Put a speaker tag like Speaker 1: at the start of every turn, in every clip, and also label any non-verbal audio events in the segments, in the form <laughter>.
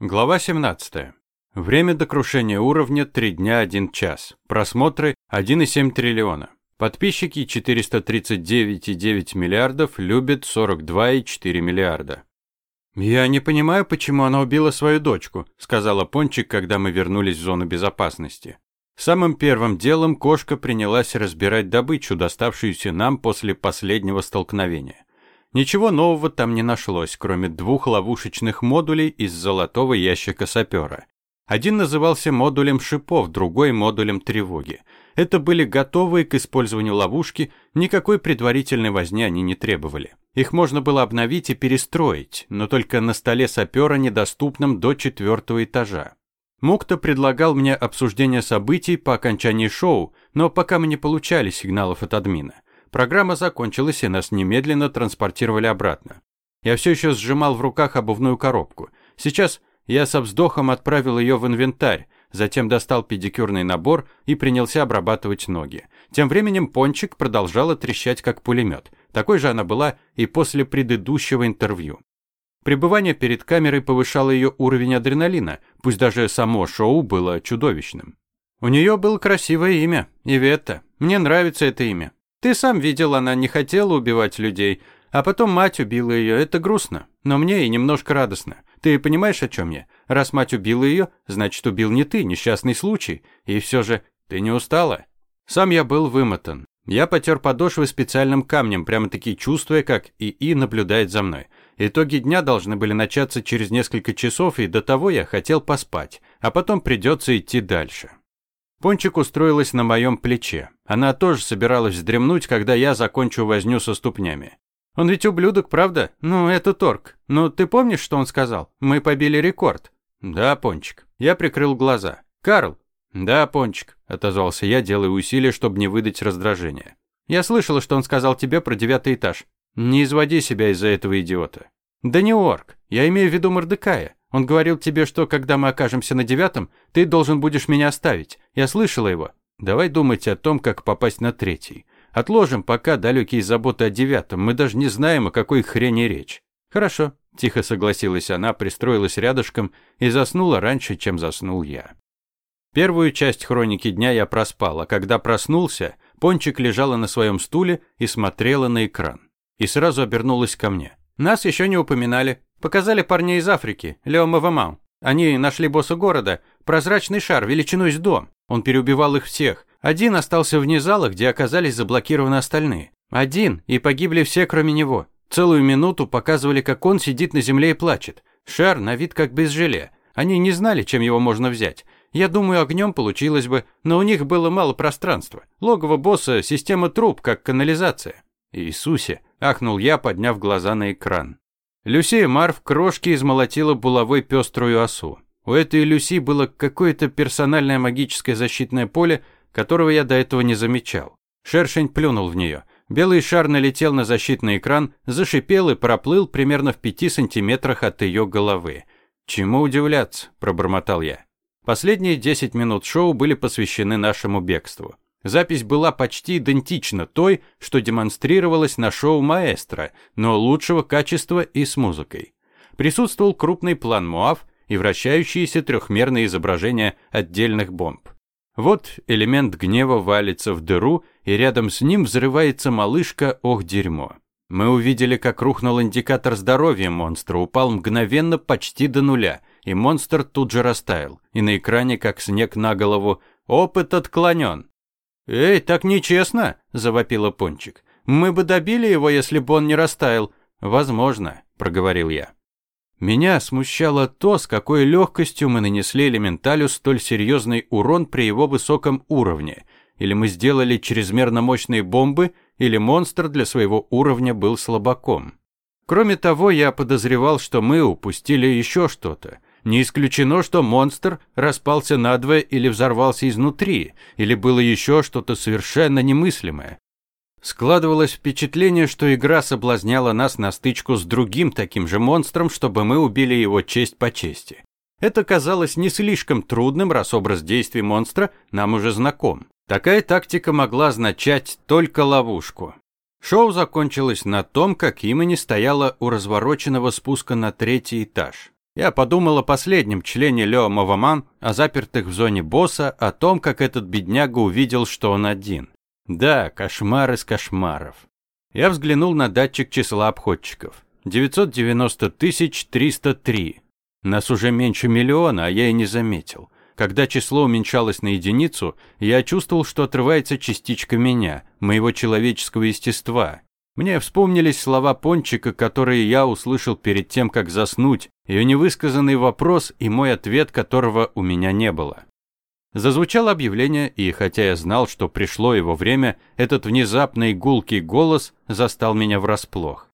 Speaker 1: Глава 17. Время до крушения уровня 3 дня 1 час. Просмотры 1,7 триллиона. Подписчики 439,9 миллиардов, любят 42,4 миллиарда. «Я не понимаю, почему она убила свою дочку», сказала Пончик, когда мы вернулись в зону безопасности. Самым первым делом кошка принялась разбирать добычу, доставшуюся нам после последнего столкновения. Ничего нового там не нашлось, кроме двух ловушечных модулей из золотого ящика сапера. Один назывался модулем шипов, другой модулем тревоги. Это были готовые к использованию ловушки, никакой предварительной возни они не требовали. Их можно было обновить и перестроить, но только на столе сапера, недоступном до четвертого этажа. Мукта предлагал мне обсуждение событий по окончании шоу, но пока мы не получали сигналов от админа. Программа закончилась, и нас немедленно транспортировали обратно. Я все еще сжимал в руках обувную коробку. Сейчас я со вздохом отправил ее в инвентарь, затем достал педикюрный набор и принялся обрабатывать ноги. Тем временем Пончик продолжала трещать как пулемет. Такой же она была и после предыдущего интервью. Пребывание перед камерой повышало ее уровень адреналина, пусть даже само шоу было чудовищным. У нее было красивое имя – Иветта. Мне нравится это имя. Ты сам видел, она не хотела убивать людей, а потом мать убила ее. Это грустно, но мне и немножко радостно. Ты понимаешь, о чем я? Раз мать убила ее, значит, убил не ты, несчастный случай. И все же, ты не устала? Сам я был вымотан. Я потер подошвы специальным камнем, прямо-таки чувствуя, как ИИ наблюдает за мной. Итоги дня должны были начаться через несколько часов, и до того я хотел поспать, а потом придется идти дальше. Пончик устроилась на моем плече. Она тоже собиралась вздремнуть, когда я закончу возню со ступнями. Он ведь ублюдок, правда? Ну, это торг. Ну, ты помнишь, что он сказал? Мы побили рекорд. Да, Пончик. Я прикрыл глаза. Карл. Да, Пончик, отозвался я, делая усилия, чтобы не выдать раздражения. Я слышала, что он сказал тебе про девятый этаж. Не изводи себя из-за этого идиота. Да не орк. Я имею в виду Мордекая. Он говорил тебе, что когда мы окажемся на девятом, ты должен будешь меня оставить. Я слышала его. Давай думать о том, как попасть на третий. Отложим пока далекие заботы о девятом. Мы даже не знаем, о какой хрени речь. Хорошо, тихо согласилась она, пристроилась рядышком и заснула раньше, чем заснул я. Первую часть хроники дня я проспал, а когда проснулся, Пончик лежала на своем стуле и смотрела на экран. И сразу обернулась ко мне. Нас еще не упоминали. Показали парней из Африки, Лео Мавамау. Они нашли босса города, прозрачный шар величиной с дом. Он переубивал их всех. Один остался вне зала, где оказались заблокированы остальные. Один, и погибли все, кроме него. Целую минуту показывали, как он сидит на земле и плачет. Шар на вид как без желе. Они не знали, чем его можно взять. Я думаю, огнем получилось бы, но у них было мало пространства. Логово босса – система труб, как канализация. Иисусе, ахнул я, подняв глаза на экран. Люсия Марв крошки измолотила булавой пеструю осу. У этой Люси было какое-то персональное магическое защитное поле, которого я до этого не замечал. Шершень плюнул в нее. Белый шар налетел на защитный экран, зашипел и проплыл примерно в пяти сантиметрах от ее головы. «Чему удивляться?» – пробормотал я. Последние 10 минут шоу были посвящены нашему бегству. Запись была почти идентична той, что демонстрировалась на шоу «Маэстро», но лучшего качества и с музыкой. Присутствовал крупный план МОАВ и вращающиеся трехмерные изображения отдельных бомб. Вот элемент гнева валится в дыру, и рядом с ним взрывается малышка «Ох, дерьмо». Мы увидели, как рухнул индикатор здоровья монстра, упал мгновенно почти до нуля, и монстр тут же растаял, и на экране, как снег на голову, «Опыт отклонен». «Эй, так нечестно!» – завопила Пончик. «Мы бы добили его, если бы он не растаял». «Возможно», – проговорил я. Меня смущало то, с какой легкостью мы нанесли элементалю столь серьезный урон при его высоком уровне. Или мы сделали чрезмерно мощные бомбы, или монстр для своего уровня был слабаком. Кроме того, я подозревал, что мы упустили еще что-то. Не исключено, что монстр распался надвое или взорвался изнутри, или было еще что-то совершенно немыслимое. Складывалось впечатление, что игра соблазняла нас на стычку с другим таким же монстром, чтобы мы убили его честь по чести. Это казалось не слишком трудным, раз образ действий монстра нам уже знаком. Такая тактика могла означать только ловушку. Шоу закончилось на том, как имени стояла у развороченного спуска на третий этаж. Я подумал о последнем члене Лео Маваман, о запертых в зоне босса, о том, как этот бедняга увидел, что он один. Да, кошмар из кошмаров. Я взглянул на датчик числа обходчиков. 990 303. Нас уже меньше миллиона, а я и не заметил. Когда число уменьшалось на единицу, я чувствовал, что отрывается частичка меня, моего человеческого естества. Мне вспомнились слова Пончика, которые я услышал перед тем, как заснуть, ее невысказанный вопрос и мой ответ, которого у меня не было. Зазвучало объявление, и хотя я знал, что пришло его время, этот внезапный гулкий голос застал меня врасплох.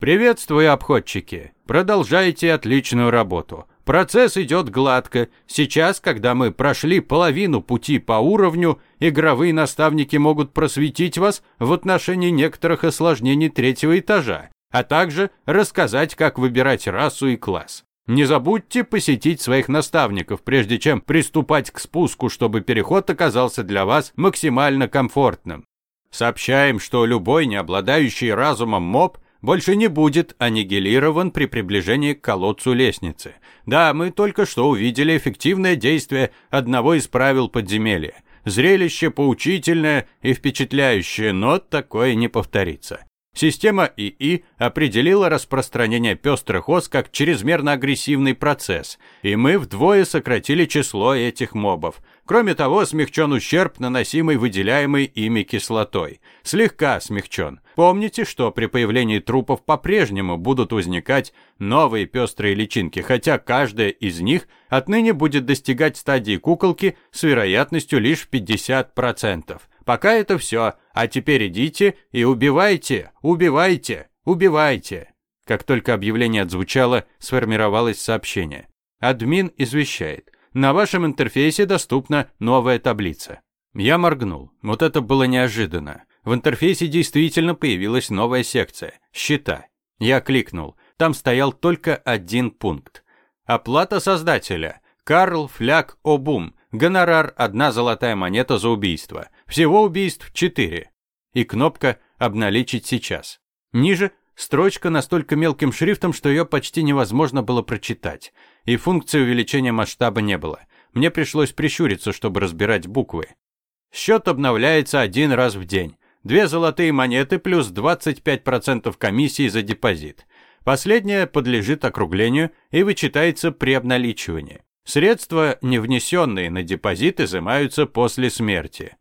Speaker 1: «Приветствую, обходчики! Продолжайте отличную работу. Процесс идет гладко. Сейчас, когда мы прошли половину пути по уровню, игровые наставники могут просветить вас в отношении некоторых осложнений третьего этажа, а также рассказать, как выбирать расу и класс. Не забудьте посетить своих наставников, прежде чем приступать к спуску, чтобы переход оказался для вас максимально комфортным. Сообщаем, что любой не обладающий разумом моб больше не будет аннигилирован при приближении к колодцу лестницы. Да, мы только что увидели эффективное действие одного из правил подземелья. Зрелище поучительное и впечатляющее, но такое не повторится. Система ИИ определила распространение пестрых ос как чрезмерно агрессивный процесс, и мы вдвое сократили число этих мобов. Кроме того, смягчен ущерб, наносимый выделяемой ими кислотой. Слегка смягчен. Помните, что при появлении трупов по-прежнему будут возникать новые пестрые личинки, хотя каждая из них отныне будет достигать стадии куколки с вероятностью лишь 50%. Пока это все, а теперь идите и убивайте, убивайте, убивайте. Как только объявление отзвучало, сформировалось сообщение. Админ извещает. На вашем интерфейсе доступна новая таблица. Я моргнул. Вот это было неожиданно. В интерфейсе действительно появилась новая секция – счета. Я кликнул. Там стоял только один пункт. Оплата создателя. Карл Фляг Обум. Гонорар – одна золотая монета за убийство. Всего убийств 4. И кнопка «Обналичить сейчас». Ниже строчка настолько мелким шрифтом, что ее почти невозможно было прочитать. И функции увеличения масштаба не было. Мне пришлось прищуриться, чтобы разбирать буквы. Счет обновляется один раз в день. Две золотые монеты плюс 25% комиссии за депозит. Последняя подлежит округлению и вычитается при обналичивании. Средства, не внесенные на депозит, изымаются после смерти.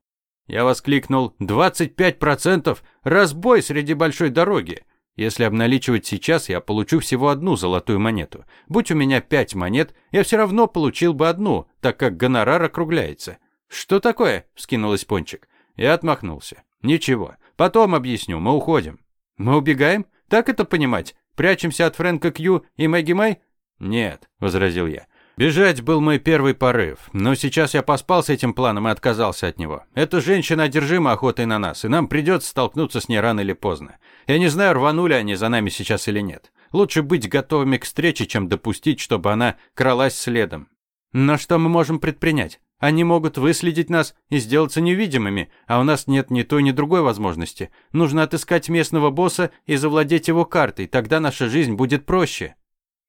Speaker 1: Я воскликнул «25%! Разбой среди большой дороги!» Если обналичивать сейчас, я получу всего одну золотую монету. Будь у меня пять монет, я все равно получил бы одну, так как гонорар округляется. «Что такое?» – вскинулась Пончик. Я отмахнулся. «Ничего. Потом объясню. Мы уходим». «Мы убегаем? Так это понимать? Прячемся от Фрэнка Кью и Мэгги Мэй?» «Нет», – возразил я. Бежать был мой первый порыв, но сейчас я поспал с этим планом и отказался от него. Эта женщина одержима охотой на нас, и нам придется столкнуться с ней рано или поздно. Я не знаю, рванули они за нами сейчас или нет. Лучше быть готовыми к встрече, чем допустить, чтобы она кралась следом. Но что мы можем предпринять? Они могут выследить нас и сделаться невидимыми, а у нас нет ни той, ни другой возможности. Нужно отыскать местного босса и завладеть его картой, тогда наша жизнь будет проще.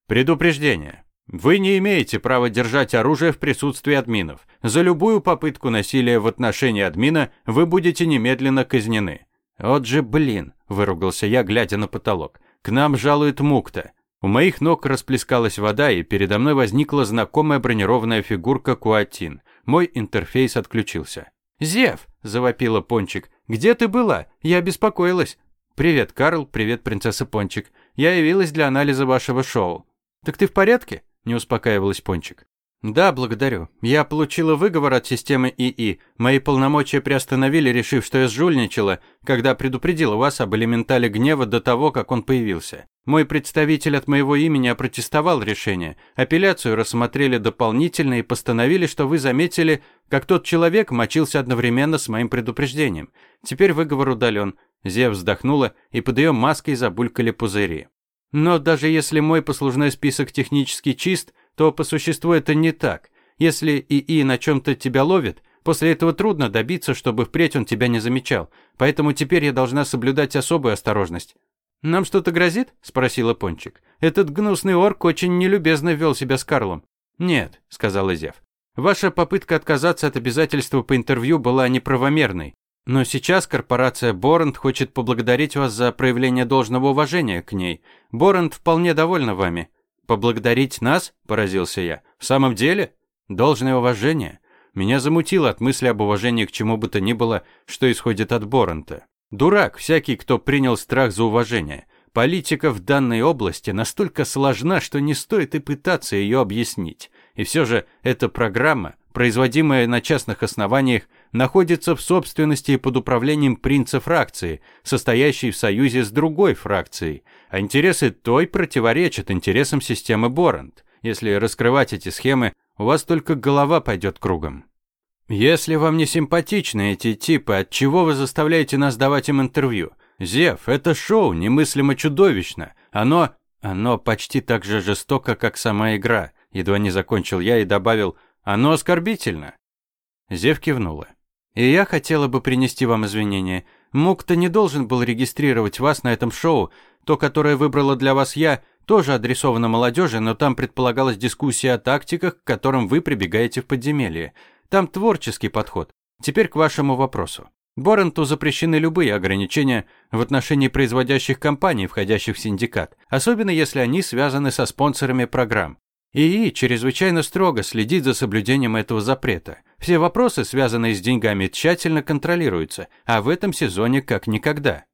Speaker 1: Предупреждение. Вы не имеете права держать оружие в присутствии админов. За любую попытку насилия в отношении админа вы будете немедленно казнены. Вот же блин, выругался я, глядя на потолок. К нам жалует Мукта. У моих ног расплескалась вода, и передо мной возникла знакомая бронированная фигурка Куатин. Мой интерфейс отключился. «Зев!» – завопила Пончик. «Где ты была? Я беспокоилась». «Привет, Карл, привет, принцесса Пончик. Я явилась для анализа вашего шоу». «Так ты в порядке?» Не успокаивалась Пончик. «Да, благодарю. Я получила выговор от системы ИИ. Мои полномочия приостановили, решив, что я сжульничала, когда предупредила вас об элементале гнева до того, как он появился. Мой представитель от моего имени опротестовал решение. Апелляцию рассмотрели дополнительно и постановили, что вы заметили, как тот человек мочился одновременно с моим предупреждением. Теперь выговор удален». Зев вздохнула, и под ее маской забулькали пузыри. Но даже если мой послужной список технически чист, то по существу это не так. Если ИИ на чем-то тебя ловит, после этого трудно добиться, чтобы впредь он тебя не замечал. Поэтому теперь я должна соблюдать особую осторожность. «Нам что-то грозит?» – спросила Пончик. «Этот гнусный орк очень нелюбезно вел себя с Карлом». «Нет», – сказала Зев. «Ваша попытка отказаться от обязательства по интервью была неправомерной. Но сейчас корпорация Боранд хочет поблагодарить вас за проявление должного уважения к ней. Боранд вполне довольна вами». «Поблагодарить нас?» – поразился я. «В самом деле? Должное уважение?» Меня замутило от мысли об уважении к чему бы то ни было, что исходит от Боранта. Дурак всякий, кто принял страх за уважение. Политика в данной области настолько сложна, что не стоит и пытаться ее объяснить. И все же эта программа, производимая на частных основаниях, находится в собственности и под управлением принца фракции, состоящей в союзе с другой фракцией, а интересы той противоречат интересам системы Борант. Если раскрывать эти схемы, у вас только голова пойдет кругом. Если вам не симпатичны эти типы, от чего вы заставляете нас давать им интервью? Зев, это шоу немыслимо чудовищно. Оно... Оно почти так же жестоко, как сама игра. Едва не закончил я и добавил, оно оскорбительно. Зев кивнула. И я хотела бы принести вам извинения. Мукта не должен был регистрировать вас на этом шоу. То, которое выбрала для вас я, тоже адресовано молодежи, но там предполагалась дискуссия о тактиках, к которым вы прибегаете в подземелье. Там творческий подход. Теперь к вашему вопросу. Боренту запрещены любые ограничения в отношении производящих компаний, входящих в синдикат, особенно если они связаны со спонсорами программ. ИИ чрезвычайно строго следит за соблюдением этого запрета. Все вопросы, связанные с деньгами, тщательно контролируются, а в этом сезоне как никогда.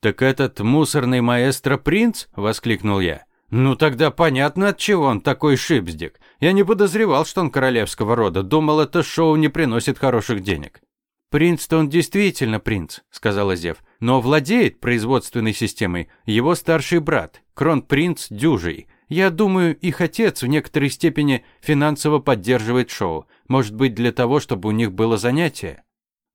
Speaker 1: «Так этот мусорный маэстро принц?» – воскликнул я. «Ну тогда понятно, от чего он такой шипздик. Я не подозревал, что он королевского рода. Думал, это шоу не приносит хороших денег». «Принц-то он действительно принц», – сказала Зев. «Но владеет производственной системой его старший брат, кронпринц Дюжий. Я думаю, их отец в некоторой степени финансово поддерживает шоу. Может быть, для того, чтобы у них было занятие».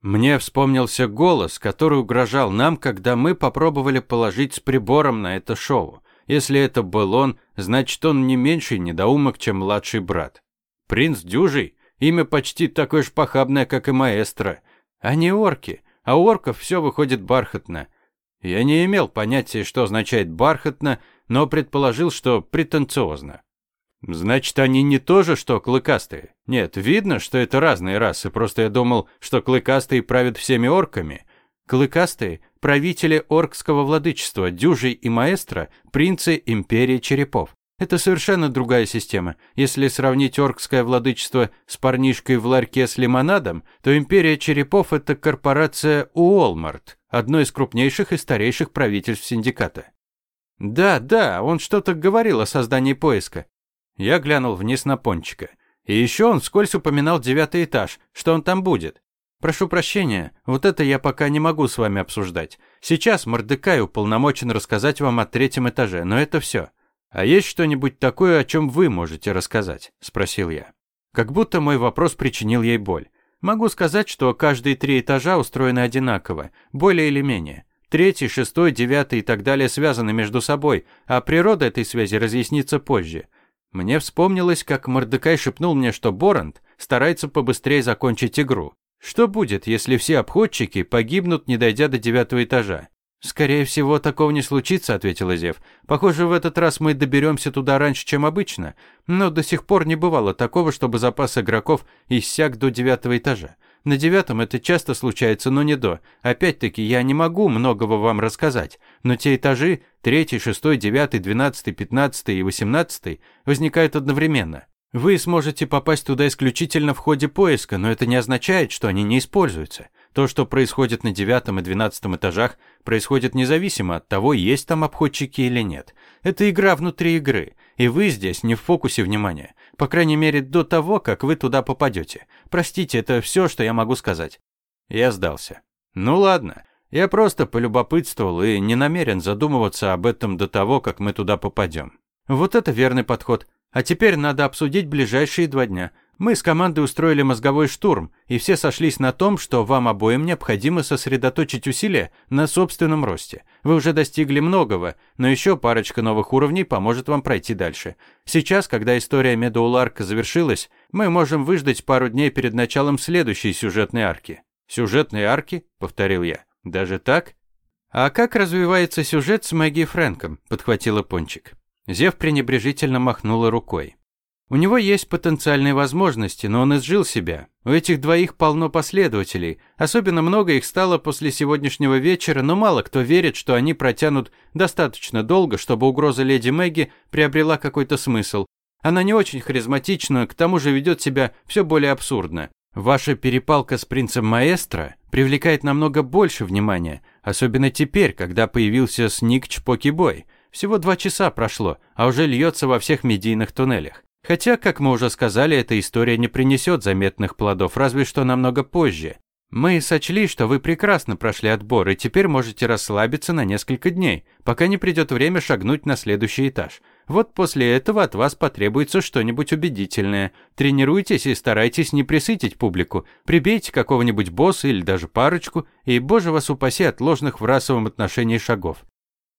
Speaker 1: Мне вспомнился голос, который угрожал нам, когда мы попробовали положить с прибором на это шоу. Если это был он, значит он не меньший недоумок, чем младший брат. Принц Дюжий – имя почти такое же похабное, как и маэстро. Они орки, а у орков все выходит бархатно. Я не имел понятия, что означает бархатно, но предположил, что претенциозно. Значит, они не тоже, что клыкастые? Нет, видно, что это разные расы, просто я думал, что клыкастые правят всеми орками. Клыкастые – правители оркского владычества, дюжий и маэстро – принцы империи черепов. Это совершенно другая система. Если сравнить оркское владычество с парнишкой в ларьке с лимонадом, то империя черепов – это корпорация Уолмарт, одно из крупнейших и старейших правительств синдиката. Да, да, он что-то говорил о создании поиска. Я глянул вниз на Пончика. И еще он вскользь упоминал девятый этаж, что он там будет. Прошу прощения, вот это я пока не могу с вами обсуждать. Сейчас Мордекай уполномочен рассказать вам о третьем этаже, но это все. А есть что-нибудь такое, о чем вы можете рассказать? Спросил я. Как будто мой вопрос причинил ей боль. Могу сказать, что каждые три этажа устроены одинаково, более или менее. Третий, шестой, девятый и так далее связаны между собой, а природа этой связи разъяснится позже. Мне вспомнилось, как Мордекай шепнул мне, что Борант старается побыстрее закончить игру. Что будет, если все обходчики погибнут, не дойдя до девятого этажа? «Скорее всего, такого не случится», — ответила Зев. «Похоже, в этот раз мы доберемся туда раньше, чем обычно. Но до сих пор не бывало такого, чтобы запас игроков иссяк до девятого этажа. На девятом это часто случается, но не до. Опять-таки, я не могу многого вам рассказать. Но те этажи, третий, шестой, девятый, двенадцатый, пятнадцатый и восемнадцатый, возникают одновременно. Вы сможете попасть туда исключительно в ходе поиска, но это не означает, что они не используются. То, что происходит на девятом и двенадцатом этажах, происходит независимо от того, есть там обходчики или нет. Это игра внутри игры, и вы здесь не в фокусе внимания. По крайней мере, до того, как вы туда попадете. Простите, это все, что я могу сказать. Я сдался. Ну ладно, я просто полюбопытствовал и не намерен задумываться об этом до того, как мы туда попадем. Вот это верный подход. А теперь надо обсудить ближайшие два дня. Мы с командой устроили мозговой штурм, и все сошлись на том, что вам обоим необходимо сосредоточить усилия на собственном росте. Вы уже достигли многого, но еще парочка новых уровней поможет вам пройти дальше. Сейчас, когда история Медоуларка завершилась, мы можем выждать пару дней перед началом следующей сюжетной арки. «Сюжетной арки?» — повторил я. «Даже так?» «А как развивается сюжет с Мэгги Фрэнком?» – подхватила Пончик. Зев пренебрежительно махнула рукой. У него есть потенциальные возможности, но он изжил себя. У этих двоих полно последователей. Особенно много их стало после сегодняшнего вечера, но мало кто верит, что они протянут достаточно долго, чтобы угроза леди Мэгги приобрела какой-то смысл. Она не очень харизматична, к тому же ведет себя все более абсурдно. Ваша перепалка с принцем Маэстро привлекает намного больше внимания, особенно теперь, когда появился Сник Чпоки Бой. Всего два часа прошло, а уже льется во всех медийных туннелях. Хотя, как мы уже сказали, эта история не принесет заметных плодов, разве что намного позже. Мы сочли, что вы прекрасно прошли отбор и теперь можете расслабиться на несколько дней, пока не придет время шагнуть на следующий этаж. Вот после этого от вас потребуется что-нибудь убедительное. Тренируйтесь и старайтесь не присытить публику. Прибейте какого-нибудь босса или даже парочку, и, боже вас упаси от ложных в расовом отношении шагов.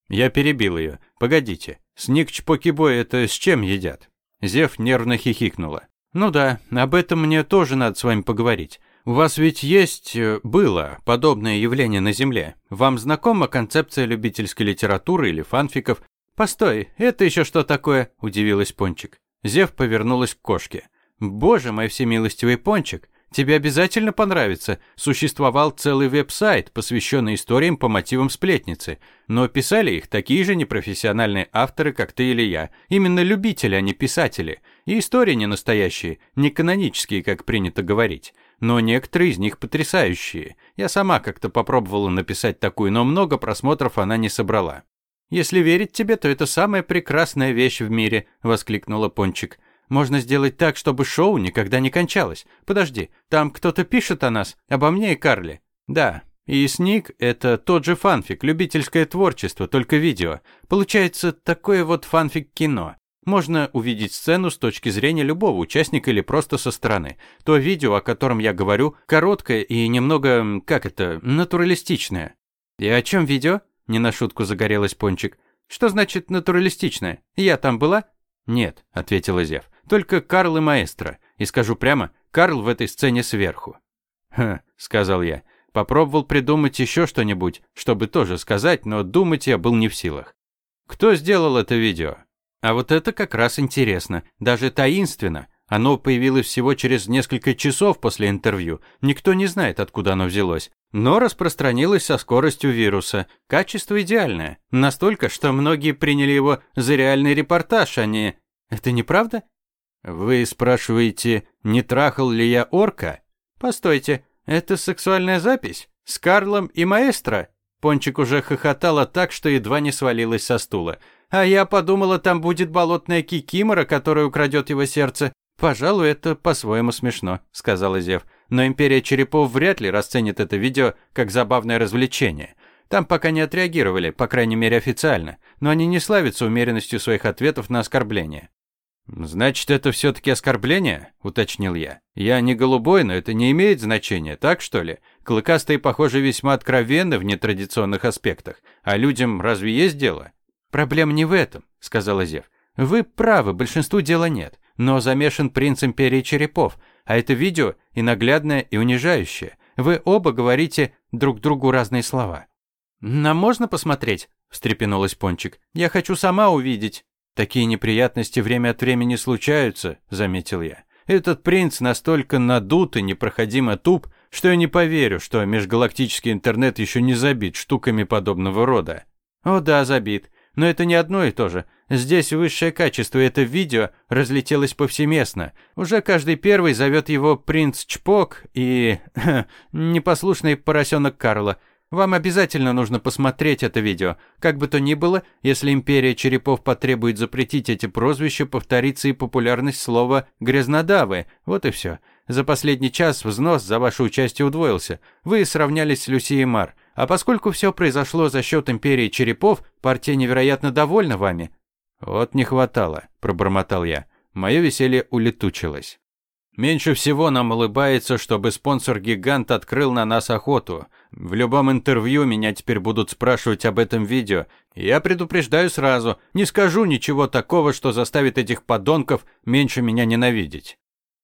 Speaker 1: Я перебил ее. Погодите, сник чпокибой это с чем едят? Зев нервно хихикнула. «Ну да, об этом мне тоже надо с вами поговорить. У вас ведь есть, э, было, подобное явление на Земле. Вам знакома концепция любительской литературы или фанфиков? Постой, это еще что такое?» – удивилась Пончик. Зев повернулась к кошке. «Боже мой всемилостивый Пончик, Тебе обязательно понравится. Существовал целый веб-сайт, посвященный историям по мотивам сплетницы. Но писали их такие же непрофессиональные авторы, как ты или я. Именно любители, а не писатели. И истории не настоящие, не канонические, как принято говорить. Но некоторые из них потрясающие. Я сама как-то попробовала написать такую, но много просмотров она не собрала. «Если верить тебе, то это самая прекрасная вещь в мире», – воскликнула Пончик. Можно сделать так, чтобы шоу никогда не кончалось. Подожди, там кто-то пишет о нас, обо мне и Карле. Да, и Сник – это тот же фанфик, любительское творчество, только видео. Получается такое вот фанфик-кино. Можно увидеть сцену с точки зрения любого участника или просто со стороны. То видео, о котором я говорю, короткое и немного, как это, натуралистичное. И о чем видео? Не на шутку загорелась Пончик. Что значит натуралистичное? Я там была? Нет, ответила Зев. Только Карл и маэстро. И скажу прямо, Карл в этой сцене сверху. «Хм», — сказал я. Попробовал придумать еще что-нибудь, чтобы тоже сказать, но думать я был не в силах. Кто сделал это видео? А вот это как раз интересно, даже таинственно. Оно появилось всего через несколько часов после интервью. Никто не знает, откуда оно взялось. Но распространилось со скоростью вируса. Качество идеальное. Настолько, что многие приняли его за реальный репортаж, а не... Это неправда? Вы спрашиваете, не трахал ли я орка? Постойте, это сексуальная запись? С Карлом и маэстро? Пончик уже хохотала так, что едва не свалилась со стула. А я подумала, там будет болотная кикимора, которая украдет его сердце. Пожалуй, это по-своему смешно, сказала Зев. Но Империя Черепов вряд ли расценит это видео как забавное развлечение. Там пока не отреагировали, по крайней мере официально, но они не славятся умеренностью своих ответов на оскорбления. «Значит, это все-таки оскорбление?» – уточнил я. «Я не голубой, но это не имеет значения, так что ли? Клыкастые, похоже, весьма откровенны в нетрадиционных аспектах. А людям разве есть дело?» «Проблема не в этом», – сказала Зев. «Вы правы, большинству дела нет. Но замешан принц Империи Черепов, а это видео и наглядное, и унижающее. Вы оба говорите друг другу разные слова». «Нам можно посмотреть?» – встрепенулась Пончик. «Я хочу сама увидеть». «Такие неприятности время от времени случаются», — заметил я. «Этот принц настолько надут и непроходимо туп, что я не поверю, что межгалактический интернет еще не забит штуками подобного рода». «О да, забит. Но это не одно и то же. Здесь высшее качество, это видео разлетелось повсеместно. Уже каждый первый зовет его принц Чпок и... <laughs> непослушный поросенок Карла. Вам обязательно нужно посмотреть это видео. Как бы то ни было, если империя черепов потребует запретить эти прозвища, повторится и популярность слова «грязнодавы». Вот и все. За последний час взнос за ваше участие удвоился. Вы сравнялись с Люсией Мар. А поскольку все произошло за счет империи черепов, партия невероятно довольна вами. «Вот не хватало», – пробормотал я. Мое веселье улетучилось. Меньше всего нам улыбается, чтобы спонсор-гигант открыл на нас охоту. В любом интервью меня теперь будут спрашивать об этом видео. Я предупреждаю сразу, не скажу ничего такого, что заставит этих подонков меньше меня ненавидеть.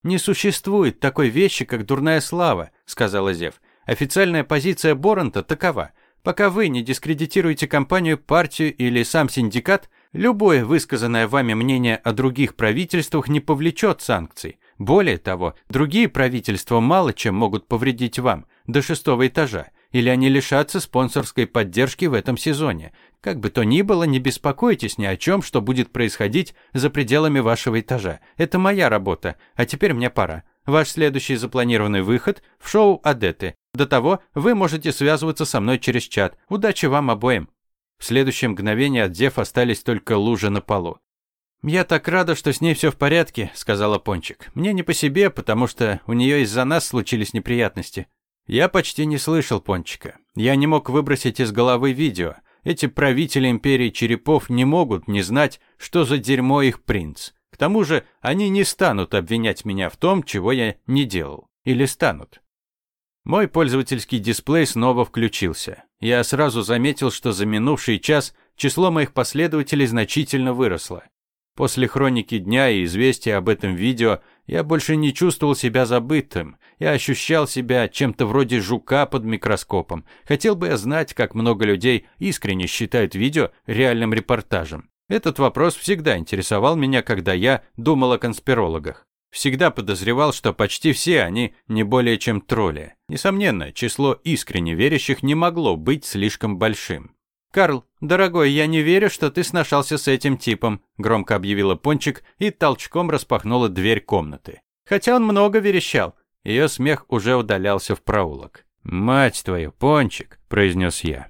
Speaker 1: «Не существует такой вещи, как дурная слава», — сказала Зев. «Официальная позиция Боранта такова. Пока вы не дискредитируете компанию, партию или сам синдикат, любое высказанное вами мнение о других правительствах не повлечет санкций. Более того, другие правительства мало чем могут повредить вам до шестого этажа, или они лишатся спонсорской поддержки в этом сезоне. Как бы то ни было, не беспокойтесь ни о чем, что будет происходить за пределами вашего этажа. Это моя работа, а теперь мне пора. Ваш следующий запланированный выход в шоу Адеты. До того вы можете связываться со мной через чат. Удачи вам обоим. В следующее мгновение от Дев остались только лужи на полу. «Я так рада, что с ней все в порядке», — сказала Пончик. «Мне не по себе, потому что у нее из-за нас случились неприятности». Я почти не слышал Пончика. Я не мог выбросить из головы видео. Эти правители империи черепов не могут не знать, что за дерьмо их принц. К тому же они не станут обвинять меня в том, чего я не делал. Или станут. Мой пользовательский дисплей снова включился. Я сразу заметил, что за минувший час число моих последователей значительно выросло. После хроники дня и известия об этом видео я больше не чувствовал себя забытым. Я ощущал себя чем-то вроде жука под микроскопом. Хотел бы я знать, как много людей искренне считают видео реальным репортажем. Этот вопрос всегда интересовал меня, когда я думал о конспирологах. Всегда подозревал, что почти все они не более чем тролли. Несомненно, число искренне верящих не могло быть слишком большим. «Карл, дорогой, я не верю, что ты сношался с этим типом», громко объявила Пончик и толчком распахнула дверь комнаты. «Хотя он много верещал». Ее смех уже удалялся в проулок. «Мать твою, Пончик», – произнес я.